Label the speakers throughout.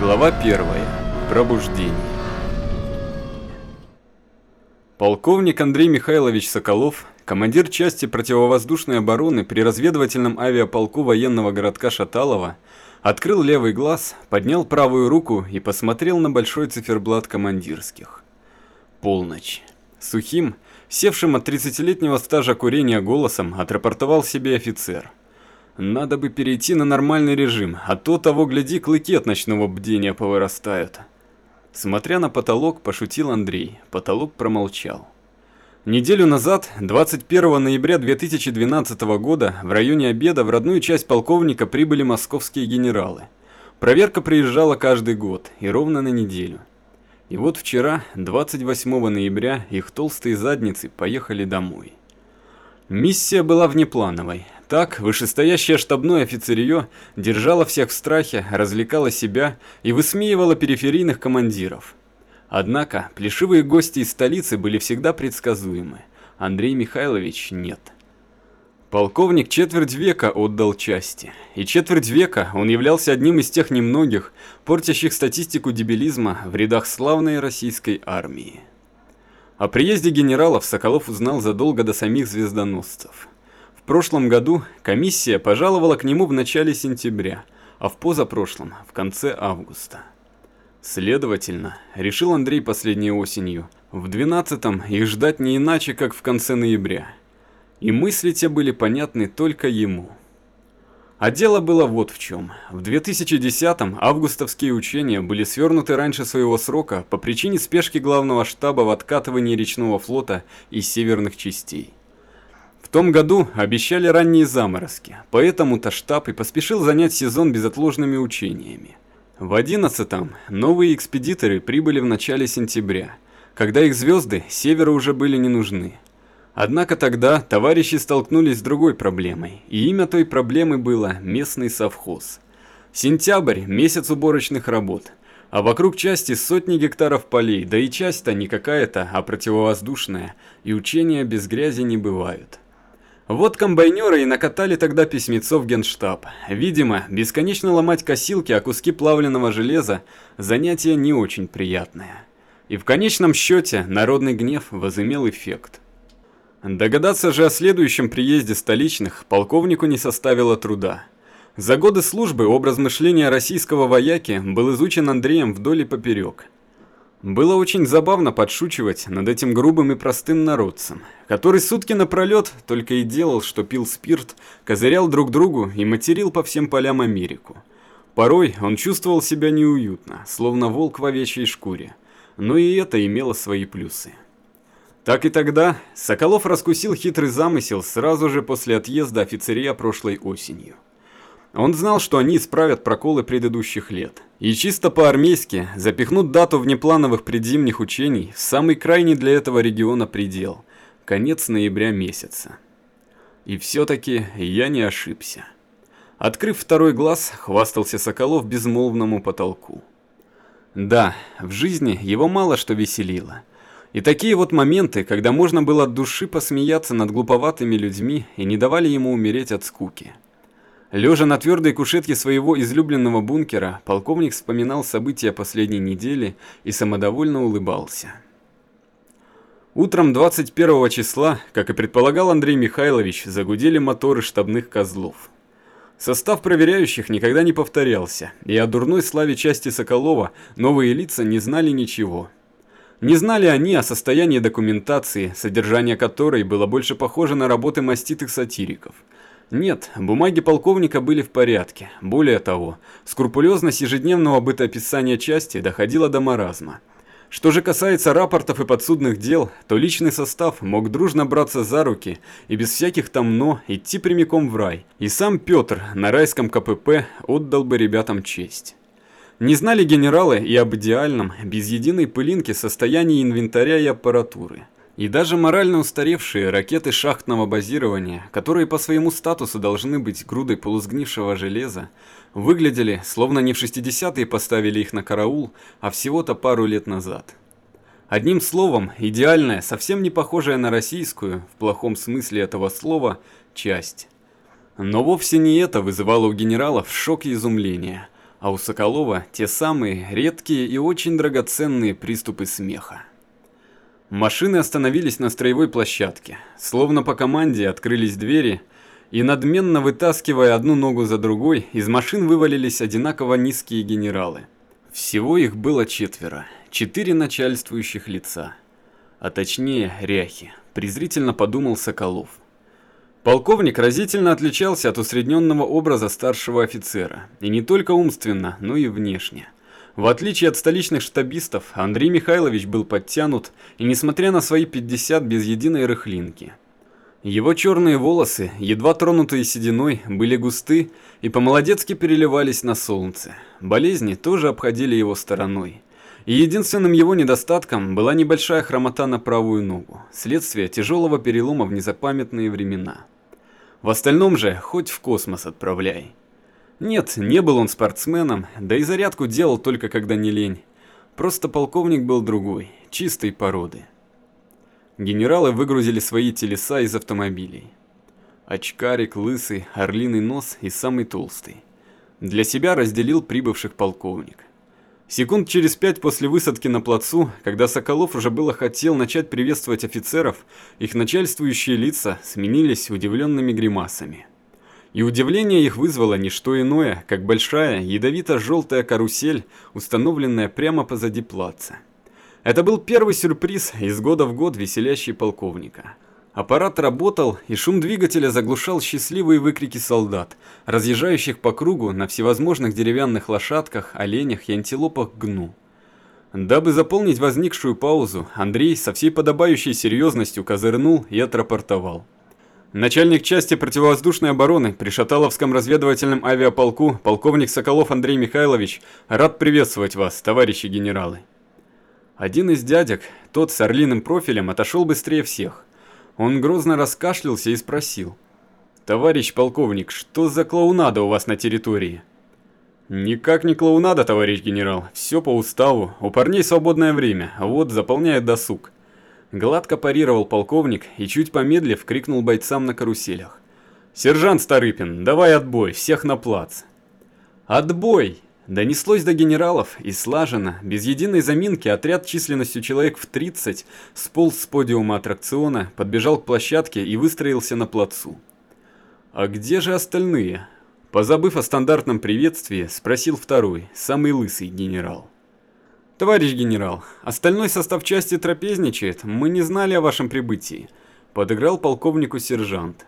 Speaker 1: Глава 1. Пробуждение. Полковник Андрей Михайлович Соколов, командир части противовоздушной обороны при разведывательном авиаполку военного городка Шаталова, открыл левый глаз, поднял правую руку и посмотрел на большой циферблат командирских. Полночь. Сухим, севшим от 30-летнего стажа курения голосом, отрапортовал себе офицер – надо бы перейти на нормальный режим, а то того гляди, клыки от ночного бдения повырастают. Смотря на потолок, пошутил Андрей. Потолок промолчал. Неделю назад, 21 ноября 2012 года, в районе обеда в родную часть полковника прибыли московские генералы. Проверка приезжала каждый год, и ровно на неделю. И вот вчера, 28 ноября, их толстые задницы поехали домой. Миссия была внеплановой. Так, вышестоящее штабное офицерье держало всех в страхе, развлекало себя и высмеивало периферийных командиров. Однако, плешивые гости из столицы были всегда предсказуемы. Андрей Михайлович нет. Полковник четверть века отдал части, и четверть века он являлся одним из тех немногих, портящих статистику дебилизма в рядах славной российской армии. О приезде генералов Соколов узнал задолго до самих звездоносцев прошлом году комиссия пожаловала к нему в начале сентября, а в позапрошлом – в конце августа. Следовательно, решил Андрей последней осенью, в 12-м их ждать не иначе, как в конце ноября. И мысли те были понятны только ему. А дело было вот в чем. В 2010-м августовские учения были свернуты раньше своего срока по причине спешки главного штаба в откатывании речного флота из северных частей. В том году обещали ранние заморозки, поэтому-то штаб и поспешил занять сезон безотложными учениями. В 11-м новые экспедиторы прибыли в начале сентября, когда их звезды севера уже были не нужны. Однако тогда товарищи столкнулись с другой проблемой, и имя той проблемы было местный совхоз. Сентябрь – месяц уборочных работ, а вокруг части сотни гектаров полей, да и часть-то не какая-то, а противовоздушная, и учения без грязи не бывают. Вот комбайнеры и накатали тогда письмецо в генштаб. Видимо, бесконечно ломать косилки о куски плавленного железа – занятие не очень приятное. И в конечном счете народный гнев возымел эффект. Догадаться же о следующем приезде столичных полковнику не составило труда. За годы службы образ мышления российского вояки был изучен Андреем вдоль и поперек – было очень забавно подшучивать над этим грубым и простым народцем, который сутки напролет только и делал, что пил спирт, козырял друг другу и материл по всем полям Америку. Порой он чувствовал себя неуютно, словно волк в овечьей шкуре, но и это имело свои плюсы. Так и тогда Соколов раскусил хитрый замысел сразу же после отъезда офицерия прошлой осенью. Он знал, что они исправят проколы предыдущих лет. И чисто по-армейски запихнут дату внеплановых предзимних учений в самый крайний для этого региона предел – конец ноября месяца. И все-таки я не ошибся. Открыв второй глаз, хвастался Соколов безмолвному потолку. Да, в жизни его мало что веселило. И такие вот моменты, когда можно было от души посмеяться над глуповатыми людьми и не давали ему умереть от скуки – Лежа на твердой кушетке своего излюбленного бункера, полковник вспоминал события последней недели и самодовольно улыбался. Утром 21 числа, как и предполагал Андрей Михайлович, загудели моторы штабных козлов. Состав проверяющих никогда не повторялся, и о дурной славе части Соколова новые лица не знали ничего. Не знали они о состоянии документации, содержание которой было больше похоже на работы маститых сатириков – нет, бумаги полковника были в порядке. Более того, скрупулезность ежедневного бытоописания части доходила до маразма. Что же касается рапортов и подсудных дел, то личный состав мог дружно браться за руки и без всяких там «но» идти прямиком в рай. И сам Петр на райском КПП отдал бы ребятам честь. Не знали генералы и об идеальном, без единой пылинки состоянии инвентаря и аппаратуры. И даже морально устаревшие ракеты шахтного базирования, которые по своему статусу должны быть грудой полусгнившего железа, выглядели, словно не в 60-е поставили их на караул, а всего-то пару лет назад. Одним словом, идеальная, совсем не похожая на российскую, в плохом смысле этого слова, часть. Но вовсе не это вызывало у генералов шок и изумление, а у Соколова те самые редкие и очень драгоценные приступы смеха. Машины остановились на строевой площадке. Словно по команде открылись двери, и надменно вытаскивая одну ногу за другой, из машин вывалились одинаково низкие генералы. Всего их было четверо, четыре начальствующих лица. А точнее, ряхи, презрительно подумал Соколов. Полковник разительно отличался от усредненного образа старшего офицера, и не только умственно, но и внешне. В отличие от столичных штабистов, Андрей Михайлович был подтянут и, несмотря на свои 50 без единой рыхлинки. Его черные волосы, едва тронутые сединой, были густы и по-молодецки переливались на солнце. Болезни тоже обходили его стороной. Единственным его недостатком была небольшая хромота на правую ногу, следствие тяжелого перелома в незапамятные времена. В остальном же хоть в космос отправляй. Нет, не был он спортсменом, да и зарядку делал только когда не лень. Просто полковник был другой, чистой породы. Генералы выгрузили свои телеса из автомобилей. Очкарик, лысый, орлиный нос и самый толстый. Для себя разделил прибывших полковник. Секунд через пять после высадки на плацу, когда Соколов уже было хотел начать приветствовать офицеров, их начальствующие лица сменились удивленными гримасами. И удивление их вызвало не что иное, как большая ядовито-желтая карусель, установленная прямо позади плаца. Это был первый сюрприз из года в год веселящий полковника – Аппарат работал, и шум двигателя заглушал счастливые выкрики солдат, разъезжающих по кругу на всевозможных деревянных лошадках, оленях и антилопах гну. Дабы заполнить возникшую паузу, Андрей со всей подобающей серьезностью козырнул и отрапортовал. Начальник части противовоздушной обороны при Шаталовском разведывательном авиаполку полковник Соколов Андрей Михайлович рад приветствовать вас, товарищи генералы. Один из дядек, тот с орлиным профилем, отошел быстрее всех. Он грозно раскашлялся и спросил. «Товарищ полковник, что за клоунада у вас на территории?» «Никак не клоунада, товарищ генерал. Все по уставу. У парней свободное время, вот заполняет досуг». Гладко парировал полковник и, чуть помедлив, крикнул бойцам на каруселях. «Сержант Старыпин, давай отбой, всех на плац!» «Отбой!» Донеслось до генералов, и слаженно, без единой заминки, отряд численностью человек в 30 сполз с подиума аттракциона, подбежал к площадке и выстроился на плацу. «А где же остальные?» Позабыв о стандартном приветствии, спросил второй, самый лысый генерал. «Товарищ генерал, остальной состав части трапезничает, мы не знали о вашем прибытии», подыграл полковнику сержант.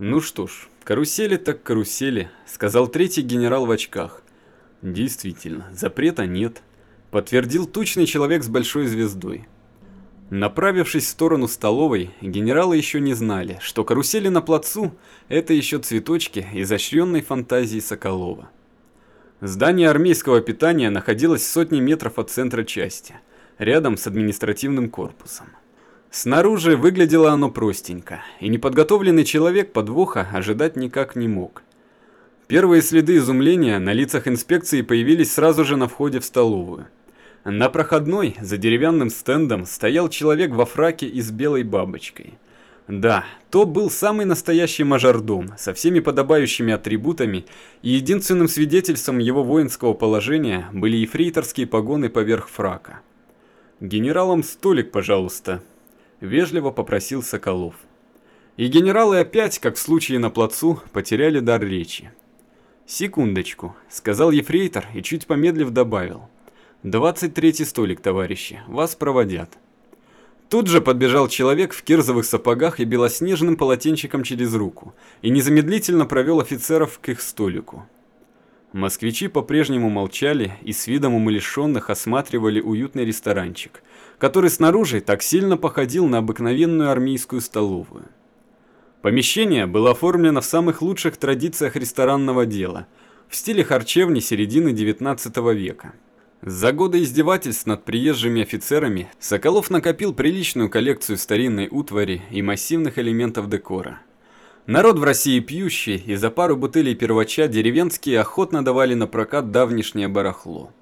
Speaker 1: «Ну что ж, карусели так карусели», сказал третий генерал в очках. Действительно, запрета нет, подтвердил тучный человек с большой звездой. Направившись в сторону столовой, генералы еще не знали, что карусели на плацу – это еще цветочки изощренной фантазии Соколова. Здание армейского питания находилось в сотне метров от центра части, рядом с административным корпусом. Снаружи выглядело оно простенько, и неподготовленный человек подвоха ожидать никак не мог. Первые следы изумления на лицах инспекции появились сразу же на входе в столовую. На проходной, за деревянным стендом, стоял человек во фраке и с белой бабочкой. Да, то был самый настоящий мажордом, со всеми подобающими атрибутами, и единственным свидетельством его воинского положения были ефрейторские погоны поверх фрака. «Генералам столик, пожалуйста», — вежливо попросил Соколов. И генералы опять, как в случае на плацу, потеряли дар речи. «Секундочку», — сказал ефрейтор и чуть помедлив добавил. «Двадцать третий столик, товарищи, вас проводят». Тут же подбежал человек в кирзовых сапогах и белоснежным полотенчиком через руку и незамедлительно провел офицеров к их столику. Москвичи по-прежнему молчали и с видом умалишенных осматривали уютный ресторанчик, который снаружи так сильно походил на обыкновенную армейскую столовую. Помещение было оформлено в самых лучших традициях ресторанного дела, в стиле харчевни середины 19 века. За годы издевательств над приезжими офицерами Соколов накопил приличную коллекцию старинной утвари и массивных элементов декора. Народ в России пьющий, и за пару бутылей первача деревенские охотно давали на прокат давнишнее барахло.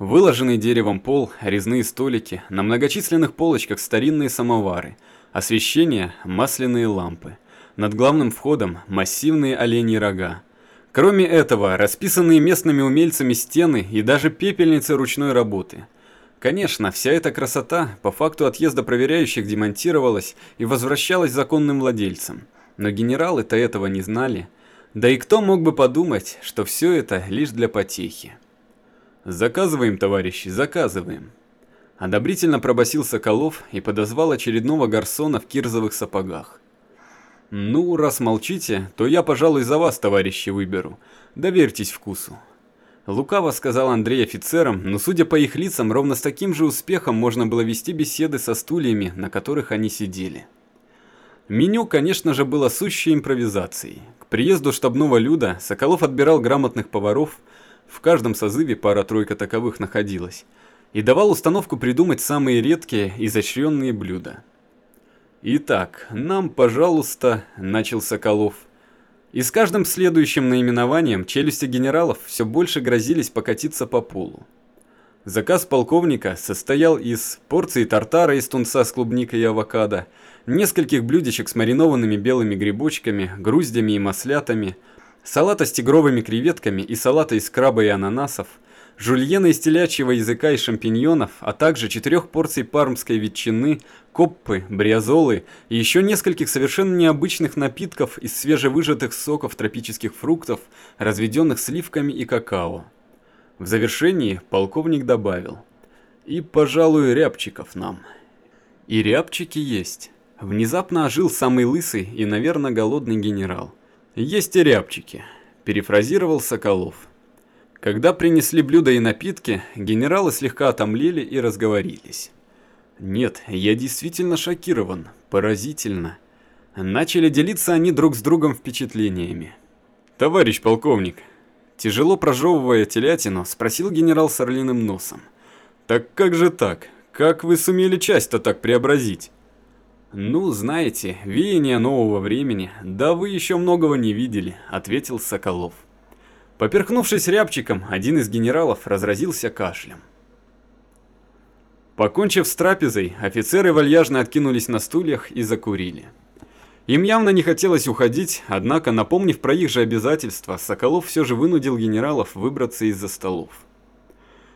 Speaker 1: Выложенный деревом пол, резные столики, на многочисленных полочках старинные самовары – Освещение – масляные лампы. Над главным входом – массивные оленьи рога. Кроме этого, расписанные местными умельцами стены и даже пепельницы ручной работы. Конечно, вся эта красота по факту отъезда проверяющих демонтировалась и возвращалась законным владельцам. Но генералы-то этого не знали. Да и кто мог бы подумать, что все это лишь для потехи. «Заказываем, товарищи, заказываем», Одобрительно пробасил Соколов и подозвал очередного гарсона в кирзовых сапогах. «Ну, раз молчите, то я, пожалуй, за вас, товарищи, выберу. Доверьтесь вкусу». Лукаво сказал Андрей офицерам, но судя по их лицам, ровно с таким же успехом можно было вести беседы со стульями, на которых они сидели. Меню, конечно же, было сущей импровизацией. К приезду штабного люда Соколов отбирал грамотных поваров, в каждом созыве пара-тройка таковых находилась, и давал установку придумать самые редкие, изощренные блюда. «Итак, нам, пожалуйста», — начал Соколов. И с каждым следующим наименованием челюсти генералов все больше грозились покатиться по полу. Заказ полковника состоял из порции тартара из тунца с клубникой и авокадо, нескольких блюдечек с маринованными белыми грибочками, груздями и маслятами, салата с тигровыми креветками и салата из краба и ананасов — жульена из телячьего языка и шампиньонов, а также четырех порций пармской ветчины, коппы, бриазолы и еще нескольких совершенно необычных напитков из свежевыжатых соков тропических фруктов, разведенных сливками и какао. В завершении полковник добавил «И, пожалуй, рябчиков нам». И рябчики есть. Внезапно ожил самый лысый и, наверное, голодный генерал. «Есть и рябчики», – перефразировал Соколов. Когда принесли блюда и напитки, генералы слегка отомлели и разговорились. Нет, я действительно шокирован, поразительно. Начали делиться они друг с другом впечатлениями. Товарищ полковник, тяжело прожевывая телятину, спросил генерал с орлиным носом. Так как же так? Как вы сумели часть-то так преобразить? Ну, знаете, веяние нового времени, да вы еще многого не видели, ответил Соколов. Поперхнувшись рябчиком, один из генералов разразился кашлем. Покончив с трапезой, офицеры вальяжно откинулись на стульях и закурили. Им явно не хотелось уходить, однако, напомнив про их же обязательства, Соколов все же вынудил генералов выбраться из-за столов.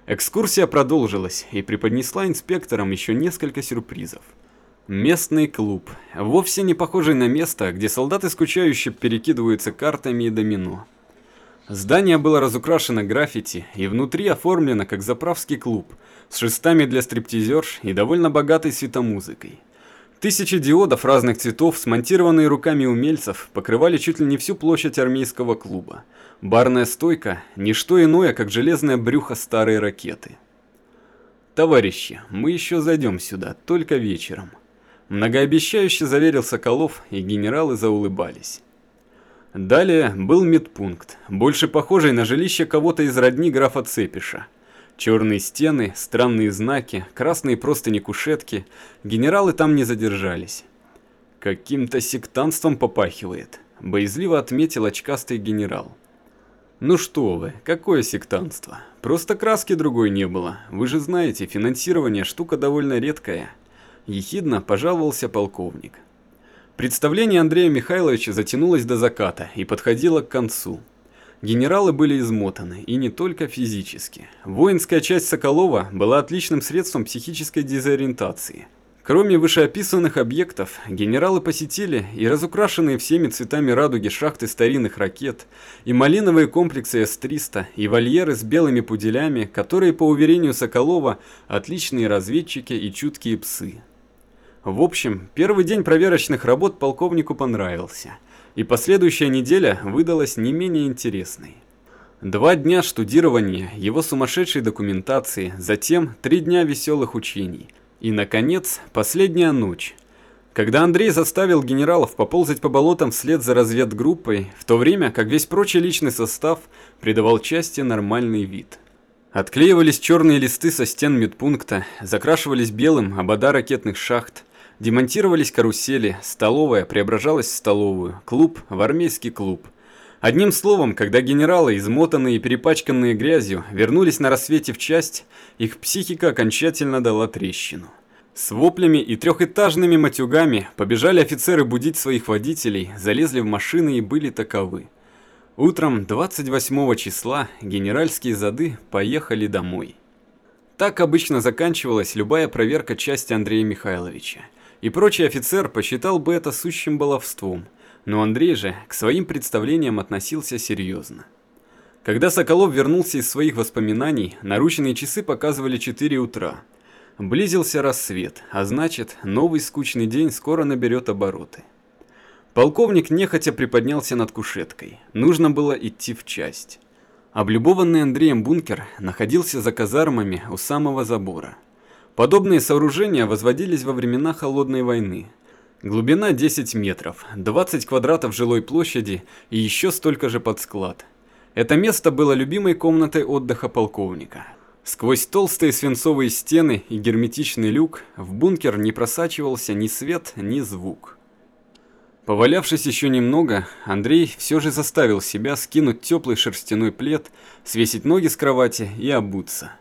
Speaker 1: Экскурсия продолжилась и преподнесла инспекторам еще несколько сюрпризов. Местный клуб, вовсе не похожий на место, где солдаты скучающе перекидываются картами и домино. Здание было разукрашено граффити и внутри оформлено как заправский клуб с шестами для стриптизерш и довольно богатой светомузыкой. Тысячи диодов разных цветов, смонтированные руками умельцев, покрывали чуть ли не всю площадь армейского клуба. Барная стойка – не что иное, как железное брюхо старой ракеты. «Товарищи, мы еще зайдем сюда, только вечером», – многообещающе заверил Соколов, и генералы заулыбались. Далее был медпункт, больше похожий на жилище кого-то из родни графа Цепиша. Черные стены, странные знаки, красные простыни кушетки. Генералы там не задержались. Каким-то сектантством попахивает, боязливо отметил очкастый генерал. Ну что вы, какое сектантство? Просто краски другой не было. Вы же знаете, финансирование штука довольно редкая. Ехидно пожаловался полковник. Представление Андрея Михайловича затянулось до заката и подходило к концу. Генералы были измотаны, и не только физически. Воинская часть Соколова была отличным средством психической дезориентации. Кроме вышеописанных объектов, генералы посетили и разукрашенные всеми цветами радуги шахты старинных ракет, и малиновые комплексы С-300, и вольеры с белыми пуделями, которые, по уверению Соколова, отличные разведчики и чуткие псы. В общем, первый день проверочных работ полковнику понравился, и последующая неделя выдалась не менее интересной. Два дня штудирования его сумасшедшей документации, затем три дня веселых учений, и, наконец, последняя ночь, когда Андрей заставил генералов поползать по болотам вслед за разведгруппой, в то время как весь прочий личный состав придавал части нормальный вид. Отклеивались черные листы со стен медпункта, закрашивались белым обода ракетных шахт, Демонтировались карусели, столовая преображалась в столовую, клуб в армейский клуб. Одним словом, когда генералы, измотанные и перепачканные грязью, вернулись на рассвете в часть, их психика окончательно дала трещину. С воплями и трехэтажными матюгами побежали офицеры будить своих водителей, залезли в машины и были таковы. Утром 28 числа генеральские зады поехали домой. Так обычно заканчивалась любая проверка части Андрея Михайловича, и прочий офицер посчитал бы это сущим баловством, но Андрей же к своим представлениям относился серьезно. Когда Соколов вернулся из своих воспоминаний, наручные часы показывали 4 утра. Близился рассвет, а значит, новый скучный день скоро наберет обороты. Полковник нехотя приподнялся над кушеткой. Нужно было идти в часть. Облюбованный Андреем бункер находился за казармами у самого забора. Подобные сооружения возводились во времена Холодной войны. Глубина 10 метров, 20 квадратов жилой площади и еще столько же под склад. Это место было любимой комнатой отдыха полковника. Сквозь толстые свинцовые стены и герметичный люк в бункер не просачивался ни свет, ни звук. Повалявшись еще немного, Андрей все же заставил себя скинуть теплый шерстяной плед, свесить ноги с кровати и обуться.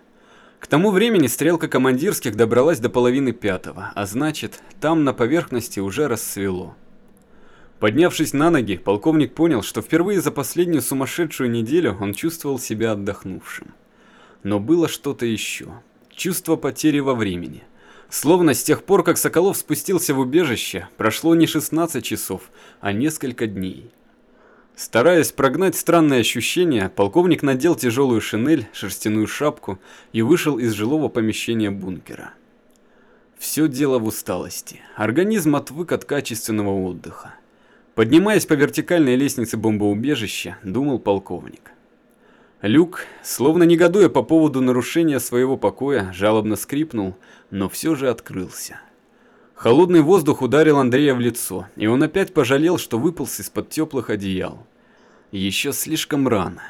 Speaker 1: К тому времени стрелка командирских добралась до половины пятого, а значит, там на поверхности уже рассвело. Поднявшись на ноги, полковник понял, что впервые за последнюю сумасшедшую неделю он чувствовал себя отдохнувшим. Но было что-то еще. Чувство потери во времени – Словно с тех пор, как Соколов спустился в убежище, прошло не 16 часов, а несколько дней. Стараясь прогнать странные ощущения, полковник надел тяжелую шинель, шерстяную шапку и вышел из жилого помещения бункера. Все дело в усталости. Организм отвык от качественного отдыха. Поднимаясь по вертикальной лестнице бомбоубежища, думал полковник. Люк, словно негодуя по поводу нарушения своего покоя, жалобно скрипнул, но все же открылся. Холодный воздух ударил Андрея в лицо, и он опять пожалел, что выполз из-под теплых одеял. Еще слишком рано.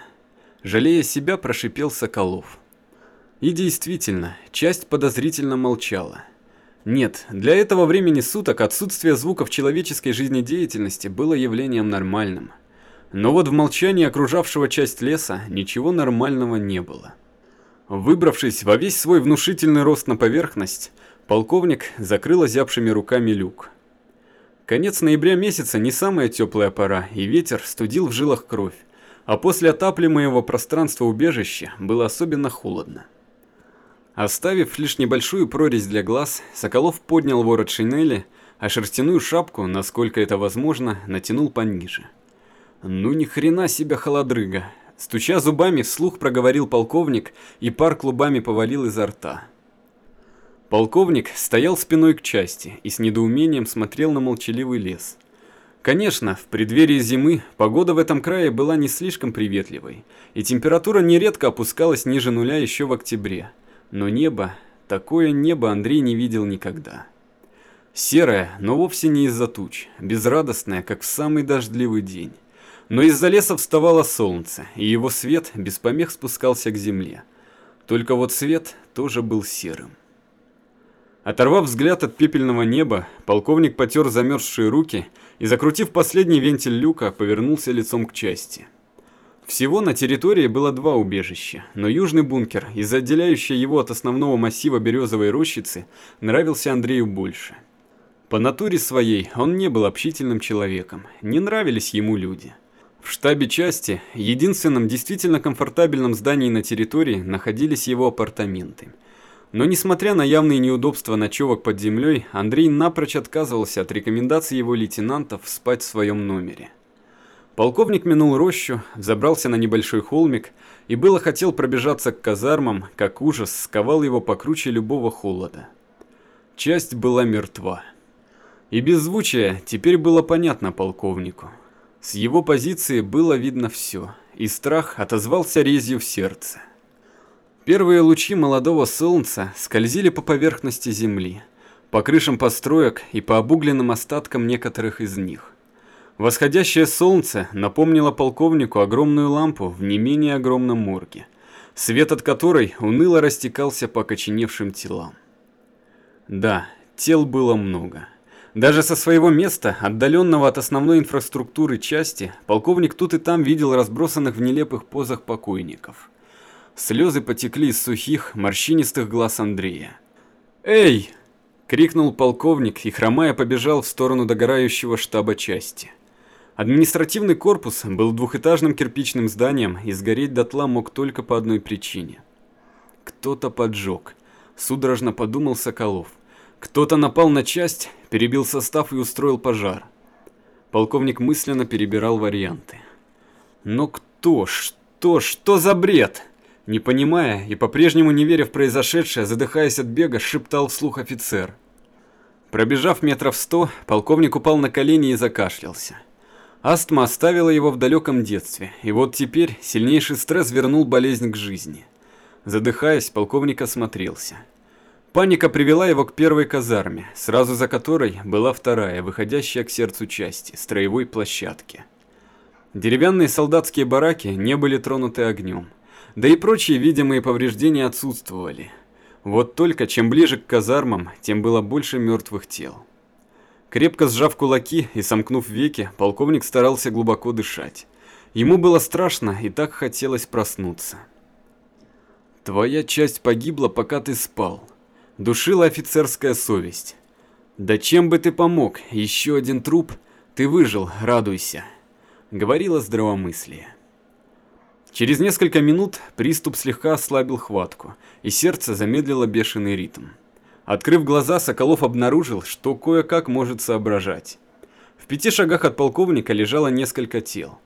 Speaker 1: Жалея себя, прошипел Соколов. И действительно, часть подозрительно молчала. Нет, для этого времени суток отсутствие звуков человеческой жизнедеятельности было явлением нормальным – но вот в молчании окружавшего часть леса ничего нормального не было. Выбравшись во весь свой внушительный рост на поверхность, полковник закрыл озябшими руками люк. Конец ноября месяца не самая теплая пора, и ветер студил в жилах кровь, а после отапливаемого пространства убежища было особенно холодно. Оставив лишь небольшую прорезь для глаз, Соколов поднял ворот шинели, а шерстяную шапку, насколько это возможно, натянул пониже. Ну ни хрена себе холодрыга. Стуча зубами, вслух проговорил полковник, и пар клубами повалил изо рта. Полковник стоял спиной к части и с недоумением смотрел на молчаливый лес. Конечно, в преддверии зимы погода в этом крае была не слишком приветливой, и температура нередко опускалась ниже нуля еще в октябре. Но небо, такое небо Андрей не видел никогда. Серое, но вовсе не из-за туч, безрадостное, как в самый дождливый день. Но из-за леса вставало солнце, и его свет без помех спускался к земле. Только вот свет тоже был серым. Оторвав взгляд от пепельного неба, полковник потер замерзшие руки и, закрутив последний вентиль люка, повернулся лицом к части. Всего на территории было два убежища, но южный бункер, из отделяющей его от основного массива березовой рощицы, нравился Андрею больше. По натуре своей он не был общительным человеком, не нравились ему люди – в штабе части, единственном действительно комфортабельном здании на территории, находились его апартаменты. Но несмотря на явные неудобства ночевок под землей, Андрей напрочь отказывался от рекомендаций его лейтенантов спать в своем номере. Полковник минул рощу, забрался на небольшой холмик и было хотел пробежаться к казармам, как ужас сковал его покруче любого холода. Часть была мертва. И беззвучие теперь было понятно полковнику. С его позиции было видно все, и страх отозвался резью в сердце. Первые лучи молодого солнца скользили по поверхности земли, по крышам построек и по обугленным остаткам некоторых из них. Восходящее солнце напомнило полковнику огромную лампу в не менее огромном морге, свет от которой уныло растекался по окоченевшим телам. Да, тел было много. Даже со своего места, отдаленного от основной инфраструктуры части, полковник тут и там видел разбросанных в нелепых позах покойников. Слезы потекли из сухих, морщинистых глаз Андрея. «Эй!» – крикнул полковник и, хромая, побежал в сторону догорающего штаба части. Административный корпус был двухэтажным кирпичным зданием и сгореть дотла мог только по одной причине. Кто-то поджег. Судорожно подумал Соколов. Кто-то напал на часть, перебил состав и устроил пожар. Полковник мысленно перебирал варианты. Но кто, что, что за бред? Не понимая и по-прежнему не веря в произошедшее, задыхаясь от бега, шептал вслух офицер. Пробежав метров сто, полковник упал на колени и закашлялся. Астма оставила его в далеком детстве, и вот теперь сильнейший стресс вернул болезнь к жизни. Задыхаясь, полковник осмотрелся. Паника привела его к первой казарме, сразу за которой была вторая, выходящая к сердцу части, строевой площадке. Деревянные солдатские бараки не были тронуты огнем, да и прочие видимые повреждения отсутствовали. Вот только чем ближе к казармам, тем было больше мертвых тел. Крепко сжав кулаки и сомкнув веки, полковник старался глубоко дышать. Ему было страшно и так хотелось проснуться. «Твоя часть погибла, пока ты спал», — душила офицерская совесть. «Да чем бы ты помог, еще один труп, ты выжил, радуйся», — говорило здравомыслие. Через несколько минут приступ слегка ослабил хватку, и сердце замедлило бешеный ритм. Открыв глаза, Соколов обнаружил, что кое-как может соображать. В пяти шагах от полковника лежало несколько тел.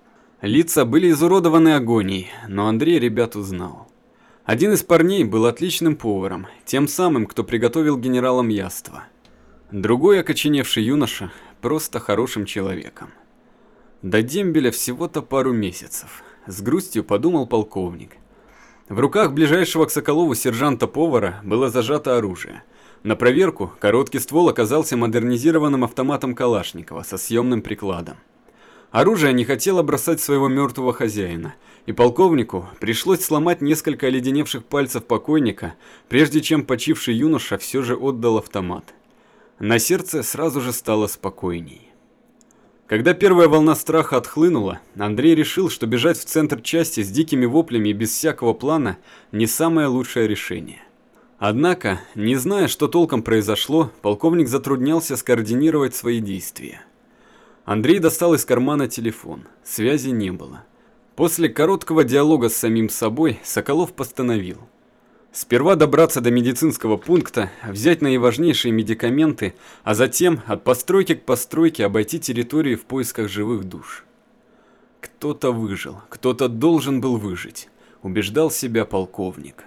Speaker 1: Лица были изуродованы агонией, но Андрей ребят узнал. Один из парней был отличным поваром, тем самым, кто приготовил генералам яство. Другой окоченевший юноша просто хорошим человеком. До дембеля всего-то пару месяцев, с грустью подумал полковник. В руках ближайшего к Соколову сержанта-повара было зажато оружие – на проверку короткий ствол оказался модернизированным автоматом Калашникова со съемным прикладом. Оружие не хотело бросать своего мертвого хозяина, и полковнику пришлось сломать несколько оледеневших пальцев покойника, прежде чем почивший юноша все же отдал автомат. На сердце сразу же стало спокойней. Когда первая волна страха отхлынула, Андрей решил, что бежать в центр части с дикими воплями и без всякого плана не самое лучшее решение. Однако, не зная, что толком произошло, полковник затруднялся скоординировать свои действия. Андрей достал из кармана телефон. Связи не было. После короткого диалога с самим собой Соколов постановил. Сперва добраться до медицинского пункта, взять наиважнейшие медикаменты, а затем от постройки к постройке обойти территории в поисках живых душ. Кто-то выжил, кто-то должен был выжить, убеждал себя полковник.